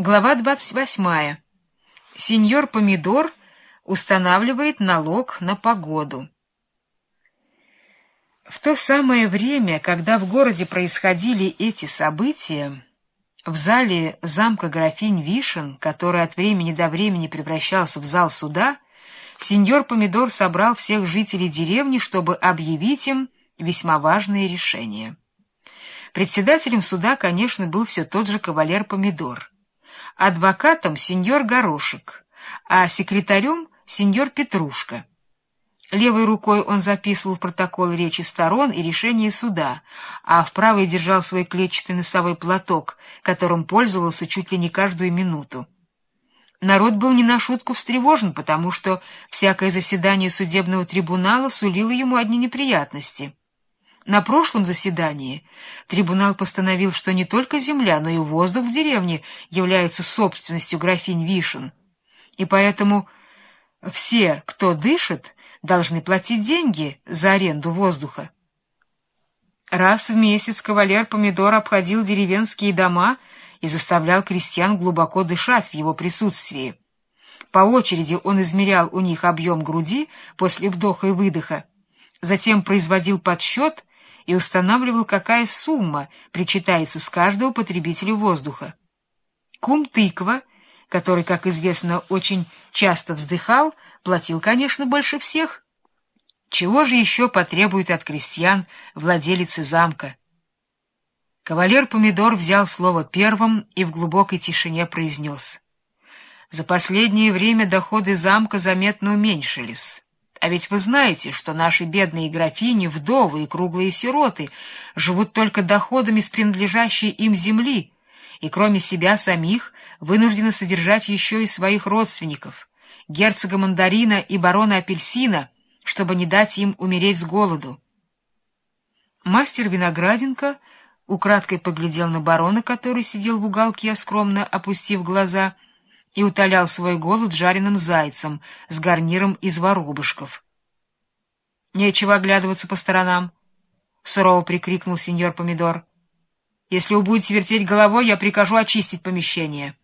Глава 28. Сеньор Помидор устанавливает налог на погоду. В то самое время, когда в городе происходили эти события, в зале замка графинь Вишен, который от времени до времени превращался в зал суда, сеньор Помидор собрал всех жителей деревни, чтобы объявить им весьма важные решения. Председателем суда, конечно, был все тот же кавалер Помидор, адвокатом сеньор Горошек, а секретарем сеньор Петрушка. Левой рукой он записывал протокол речи сторон и решения суда, а в правой держал свой клетчатый носовой платок, которым пользовался чуть ли не каждую минуту. Народ был не на шутку встревожен, потому что всякое заседание судебного трибунала сулило ему одни неприятности. На прошлом заседании трибунал постановил, что не только земля, но и воздух в деревне являются собственностью графинь Вишен, и поэтому все, кто дышит, должны платить деньги за аренду воздуха. Раз в месяц кавалер Помидор обходил деревенские дома и заставлял крестьян глубоко дышать в его присутствии. По очереди он измерял у них объем груди после вдоха и выдоха, затем производил подсчет и устанавливал, какая сумма причитается с каждого потребителя воздуха. Кум тыква, который, как известно, очень часто вздыхал, платил, конечно, больше всех. Чего же еще потребует от крестьян владелицы замка? Кавалер Помидор взял слово первым и в глубокой тишине произнес. За последнее время доходы замка заметно уменьшились. А ведь вы знаете, что наши бедные графини, вдовы и круглые сироты живут только доходами с принадлежащей им земли, и кроме себя самих вынуждены содержать еще и своих родственников, герцога Мандарина и барона Апельсина, чтобы не дать им умереть с голоду. Мастер Винограденко украдкой поглядел на барона, который сидел в уголке, скромно опустив глаза — и утолял свой голод жареным зайцем с гарниром из воробушков. — Нечего оглядываться по сторонам, — сурово прикрикнул сеньор Помидор. — Если вы будете вертеть головой, я прикажу очистить помещение.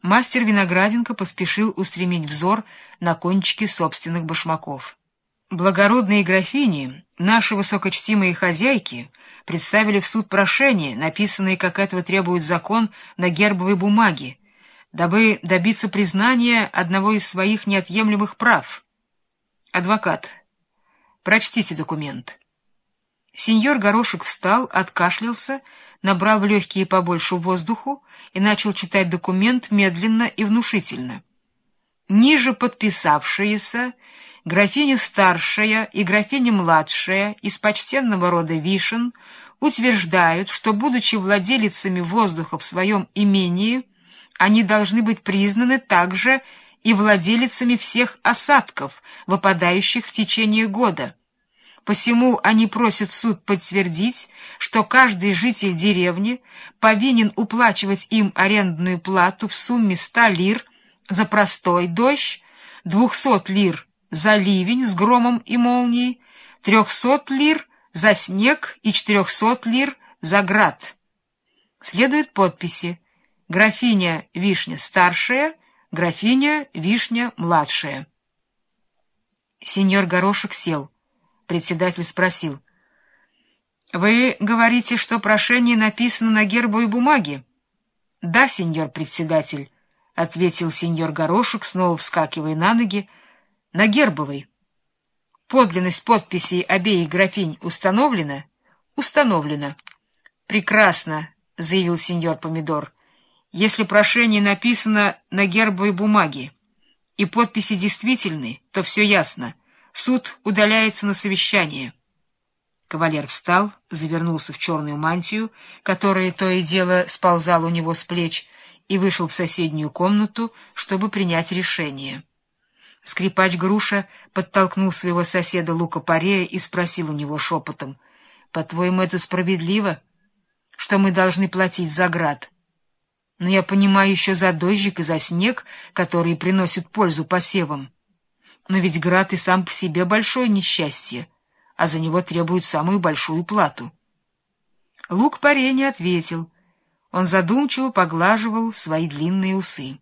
Мастер Винограденко поспешил устремить взор на кончики собственных башмаков. Благородные графини, наши высокочтимые хозяйки, представили в суд прошение, написанное, как этого требует закон, на гербовой бумаге, дабы добиться признания одного из своих неотъемлемых прав. Адвокат, прочтите документ. Сеньор Горошек встал, откашлялся, набрал в легкие побольше воздуху и начал читать документ медленно и внушительно. Ниже подписавшиеся графиня старшая и графиня младшая из почтенного рода Вишен утверждают, что, будучи владелицами воздуха в своем имении, они должны быть признаны также и владелицами всех осадков, выпадающих в течение года. Посему они просят суд подтвердить, что каждый житель деревни повинен уплачивать им арендную плату в сумме 100 лир за простой дождь, 200 лир за ливень с громом и молнией, 300 лир за снег и 400 лир за град. Следуют подписи графиня Вишня старшая, графиня Вишня младшая. Сеньор Горошек сел. Председатель спросил. — Вы говорите, что прошение написано на гербовой бумаге? — Да, сеньор председатель, — ответил сеньор Горошек, снова вскакивая на ноги, — на гербовой. — Подлинность подписей обеих графинь установлена? — Установлена. — Прекрасно, — заявил сеньор Помидор. — если прошение написано на гербовой бумаге и подписи действительны, то все ясно. Суд удаляется на совещание. Кавалер встал, завернулся в черную мантию, которая то и дело сползала у него с плеч, и вышел в соседнюю комнату, чтобы принять решение. Скрипач Груша подтолкнул своего соседа Лука Парея и спросил у него шепотом, «По-твоему, это справедливо, что мы должны платить за град?» Но я понимаю еще за дождик и за снег, которые приносят пользу посевам. Но ведь град и сам по себе большое несчастье, а за него требуют самую большую плату. Лук паре не ответил. Он задумчиво поглаживал свои длинные усы.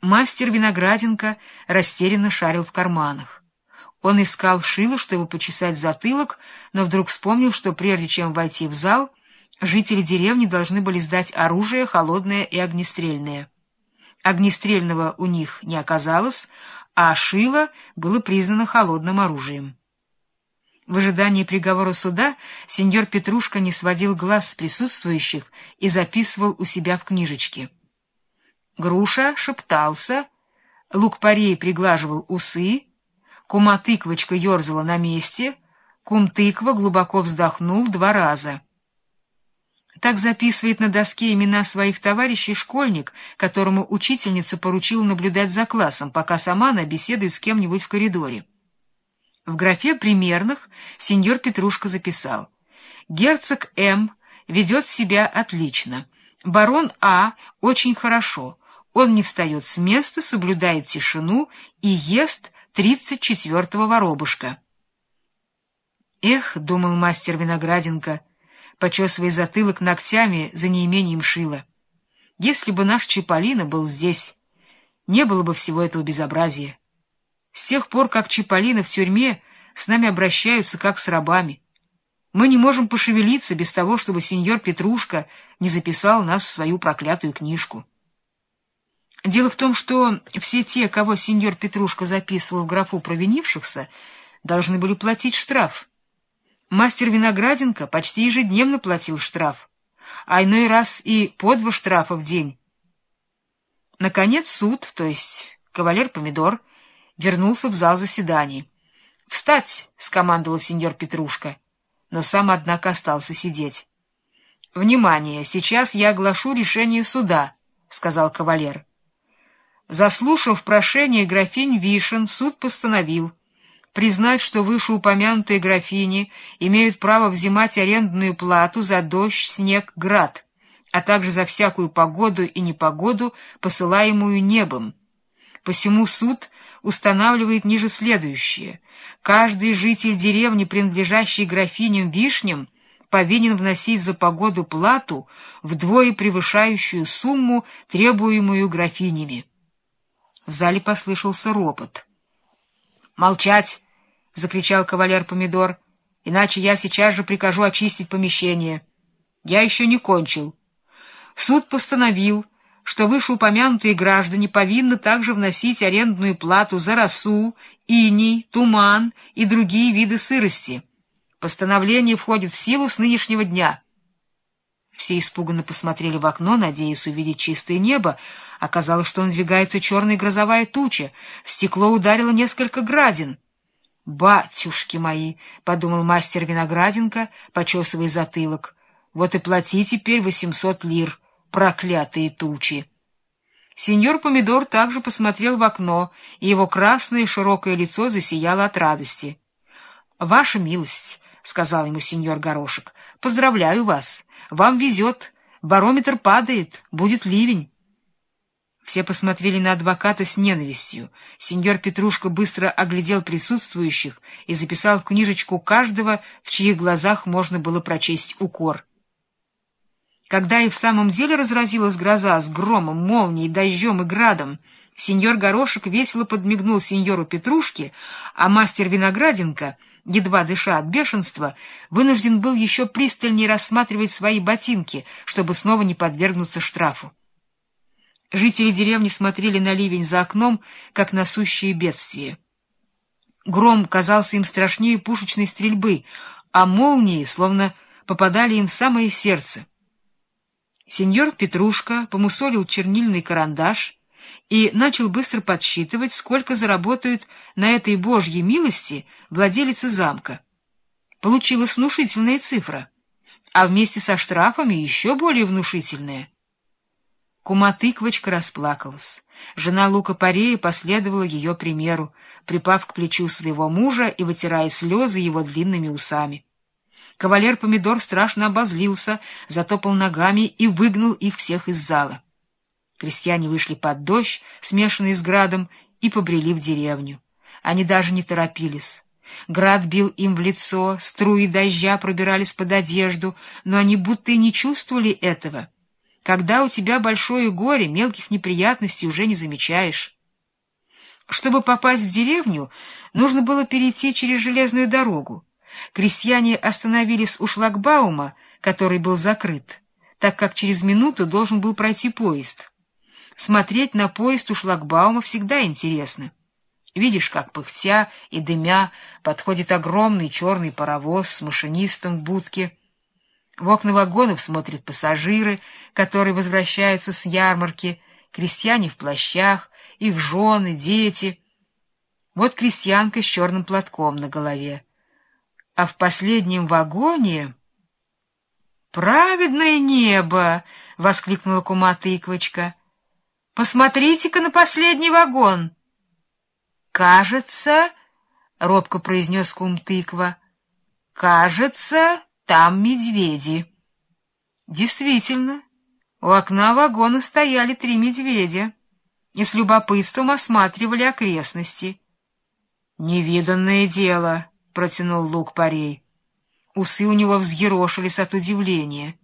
Мастер Винограденко растерянно шарил в карманах. Он искал шило, чтобы почесать затылок, но вдруг вспомнил, что прежде чем войти в зал, жители деревни должны были сдать оружие холодное и огнестрельное. Огнестрельного у них не оказалось, а шило было признано холодным оружием. В ожидании приговора суда сеньор Петрушка не сводил глаз с присутствующих и записывал у себя в книжечке. Груша шептался, лук-порей приглаживал усы, кума-тыквочка ерзала на месте, кум-тыква глубоко вздохнул два раза. Так записывает на доске имена своих товарищей школьник, которому учительница поручила наблюдать за классом, пока сама она беседует с кем-нибудь в коридоре. В графе «примерных» сеньор Петрушка записал. «Герцог М. ведет себя отлично. Барон А. очень хорошо. Он не встает с места, соблюдает тишину и ест тридцать четвертого воробушка. «Эх», — думал мастер Винограденко, почесывая затылок ногтями за неимением шила, — «если бы наш Чиполлино был здесь, не было бы всего этого безобразия. С тех пор, как Чиполлино в тюрьме, с нами обращаются как с рабами. Мы не можем пошевелиться без того, чтобы сеньор Петрушка не записал нас в свою проклятую книжку». Дело в том, что все те, кого сеньор Петрушка записывал в графу провинившихся, должны были платить штраф. Мастер Винограденко почти ежедневно платил штраф, а иной раз и по два штрафа в день. Наконец суд, то есть кавалер Помидор, вернулся в зал заседаний. «Встать!» — скомандовал сеньор Петрушка, но сам, однако, остался сидеть. «Внимание! Сейчас я оглашу решение суда», — сказал кавалер. Заслушав прошение графинь Вишен, суд постановил признать, что вышеупомянутые графини имеют право взимать арендную плату за дождь, снег, град, а также за всякую погоду и непогоду, посылаемую небом. Посему суд устанавливает ниже следующее. Каждый житель деревни, принадлежащий графиням Вишням, повинен вносить за погоду плату, вдвое превышающую сумму, требуемую графинями. В зале послышался ропот. «Молчать!» — закричал кавалер Помидор. «Иначе я сейчас же прикажу очистить помещение. Я еще не кончил. Суд постановил, что вышеупомянутые граждане повинны также вносить арендную плату за росу, иней, туман и другие виды сырости. Постановление входит в силу с нынешнего дня». Все испуганно посмотрели в окно, надеясь увидеть чистое небо. Оказалось, что он двигается черная грозовая туча. В стекло ударило несколько градин. «Батюшки мои!» — подумал мастер Винограденко, почесывая затылок. «Вот и плати теперь восемьсот лир, проклятые тучи!» Сеньор Помидор также посмотрел в окно, и его красное широкое лицо засияло от радости. — Ваша милость, — сказал ему сеньор Горошек, — поздравляю вас. Вам везет. Барометр падает. Будет ливень. Все посмотрели на адвоката с ненавистью. Сеньор Петрушка быстро оглядел присутствующих и записал в книжечку каждого, в чьих глазах можно было прочесть укор. Когда и в самом деле разразилась гроза с громом, молнией, дождем и градом, сеньор Горошек весело подмигнул сеньору Петрушке, а мастер Винограденко — едва дыша от бешенства, вынужден был еще пристальнее рассматривать свои ботинки, чтобы снова не подвергнуться штрафу. Жители деревни смотрели на ливень за окном, как на сущее бедствие. Гром казался им страшнее пушечной стрельбы, а молнии словно попадали им в самое сердце. Сеньор Петрушка помусолил чернильный карандаш и начал быстро подсчитывать, сколько заработают на этой божьей милости владелицы замка. Получилась внушительная цифра, а вместе со штрафами еще более внушительная. Кума-тыквочка расплакалась. Жена Лука Парея последовала ее примеру, припав к плечу своего мужа и вытирая слезы его длинными усами. Кавалер Помидор страшно обозлился, затопал ногами и выгнал их всех из зала. Крестьяне вышли под дождь, смешанный с градом, и побрели в деревню. Они даже не торопились. Град бил им в лицо, струи дождя пробирались под одежду, но они будто и не чувствовали этого. Когда у тебя большое горе, мелких неприятностей уже не замечаешь. Чтобы попасть в деревню, нужно было перейти через железную дорогу. Крестьяне остановились у шлагбаума, который был закрыт, так как через минуту должен был пройти поезд. Смотреть на поезд у шлагбаума всегда интересно. Видишь, как пыхтя и дымя подходит огромный черный паровоз с машинистом в будке. В окна вагонов смотрят пассажиры, которые возвращаются с ярмарки, крестьяне в плащах, их жены, дети. Вот крестьянка с черным платком на голове. А в последнем вагоне... «Праведное небо!» — воскликнула кума тыквочка. «Посмотрите-ка на последний вагон!» «Кажется...» — робко произнес кум тыква. «Кажется, там медведи». Действительно, у окна вагона стояли три медведя и с любопытством осматривали окрестности. «Невиданное дело», — протянул Лук-Парей. Усы у него взъерошились от удивления.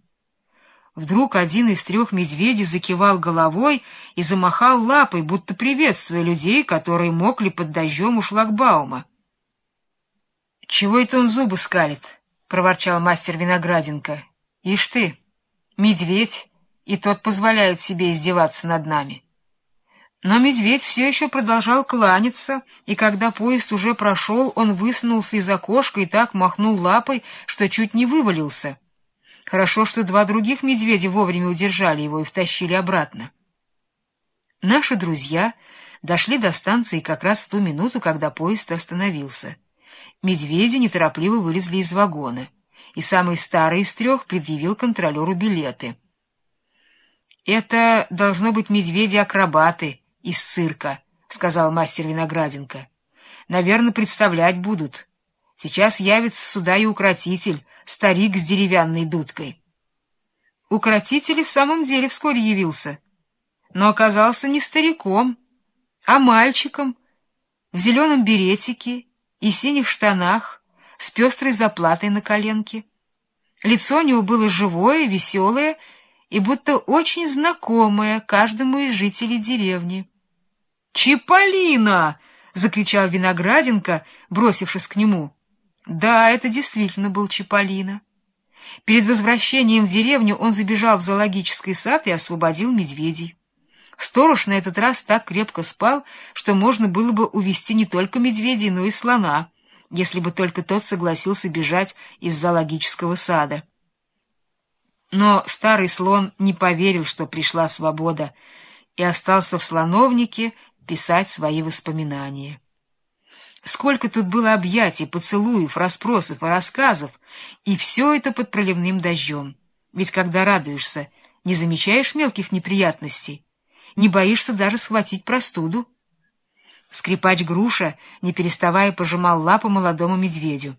Вдруг один из трех медведей закивал головой и замахал лапой, будто приветствуя людей, которые мокли под дождем у шлагбаума. — Чего это он зубы скалит? — проворчал мастер Винограденко. — Ишь ты, медведь, и тот позволяет себе издеваться над нами. Но медведь все еще продолжал кланяться, и когда поезд уже прошел, он высунулся из окошка и так махнул лапой, что чуть не вывалился. Хорошо, что два других медведя вовремя удержали его и втащили обратно. Наши друзья дошли до станции как раз в ту минуту, когда поезд остановился. Медведи неторопливо вылезли из вагона, и самый старый из трех предъявил контролеру билеты. «Это должно быть медведи-акробаты из цирка», — сказал мастер Винограденко. «Наверное, представлять будут. Сейчас явится сюда и укротитель, старик с деревянной дудкой. Укротитель в самом деле вскоре явился, но оказался не стариком, а мальчиком в зеленом беретике и синих штанах с пестрой заплатой на коленке. Лицо у него было живое, веселое и будто очень знакомое каждому из жителей деревни. «Чиполлино!» — закричал Винограденко, бросившись к нему. Да, это действительно был Чиполлино. Перед возвращением в деревню он забежал в зоологический сад и освободил медведей. Сторож на этот раз так крепко спал, что можно было бы увести не только медведей, но и слона, если бы только тот согласился бежать из зоологического сада. Но старый слон не поверил, что пришла свобода, и остался в слоновнике писать свои воспоминания. Сколько тут было объятий, поцелуев, расспросов и рассказов, и все это под проливным дождем. Ведь когда радуешься, не замечаешь мелких неприятностей, не боишься даже схватить простуду. Скрипач Груша, не переставая, пожимал лапу молодому медведю.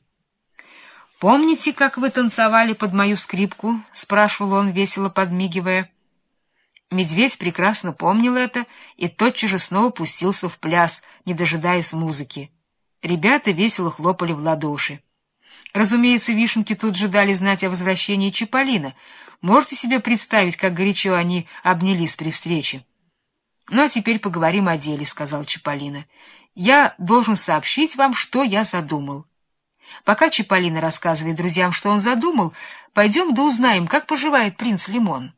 «Помните, как вы танцевали под мою скрипку?» — спрашивал он, весело подмигивая. Медведь прекрасно помнил это и тотчас же снова пустился в пляс, не дожидаясь музыки. Ребята весело хлопали в ладоши. Разумеется, вишенки тут же дали знать о возвращении Чиполлина. Можете себе представить, как горячо они обнялись при встрече? — Ну, а теперь поговорим о деле, — сказал Чиполлино. — Я должен сообщить вам, что я задумал. Пока Чиполлино рассказывает друзьям, что он задумал, пойдем да узнаем, как поживает принц Лимон.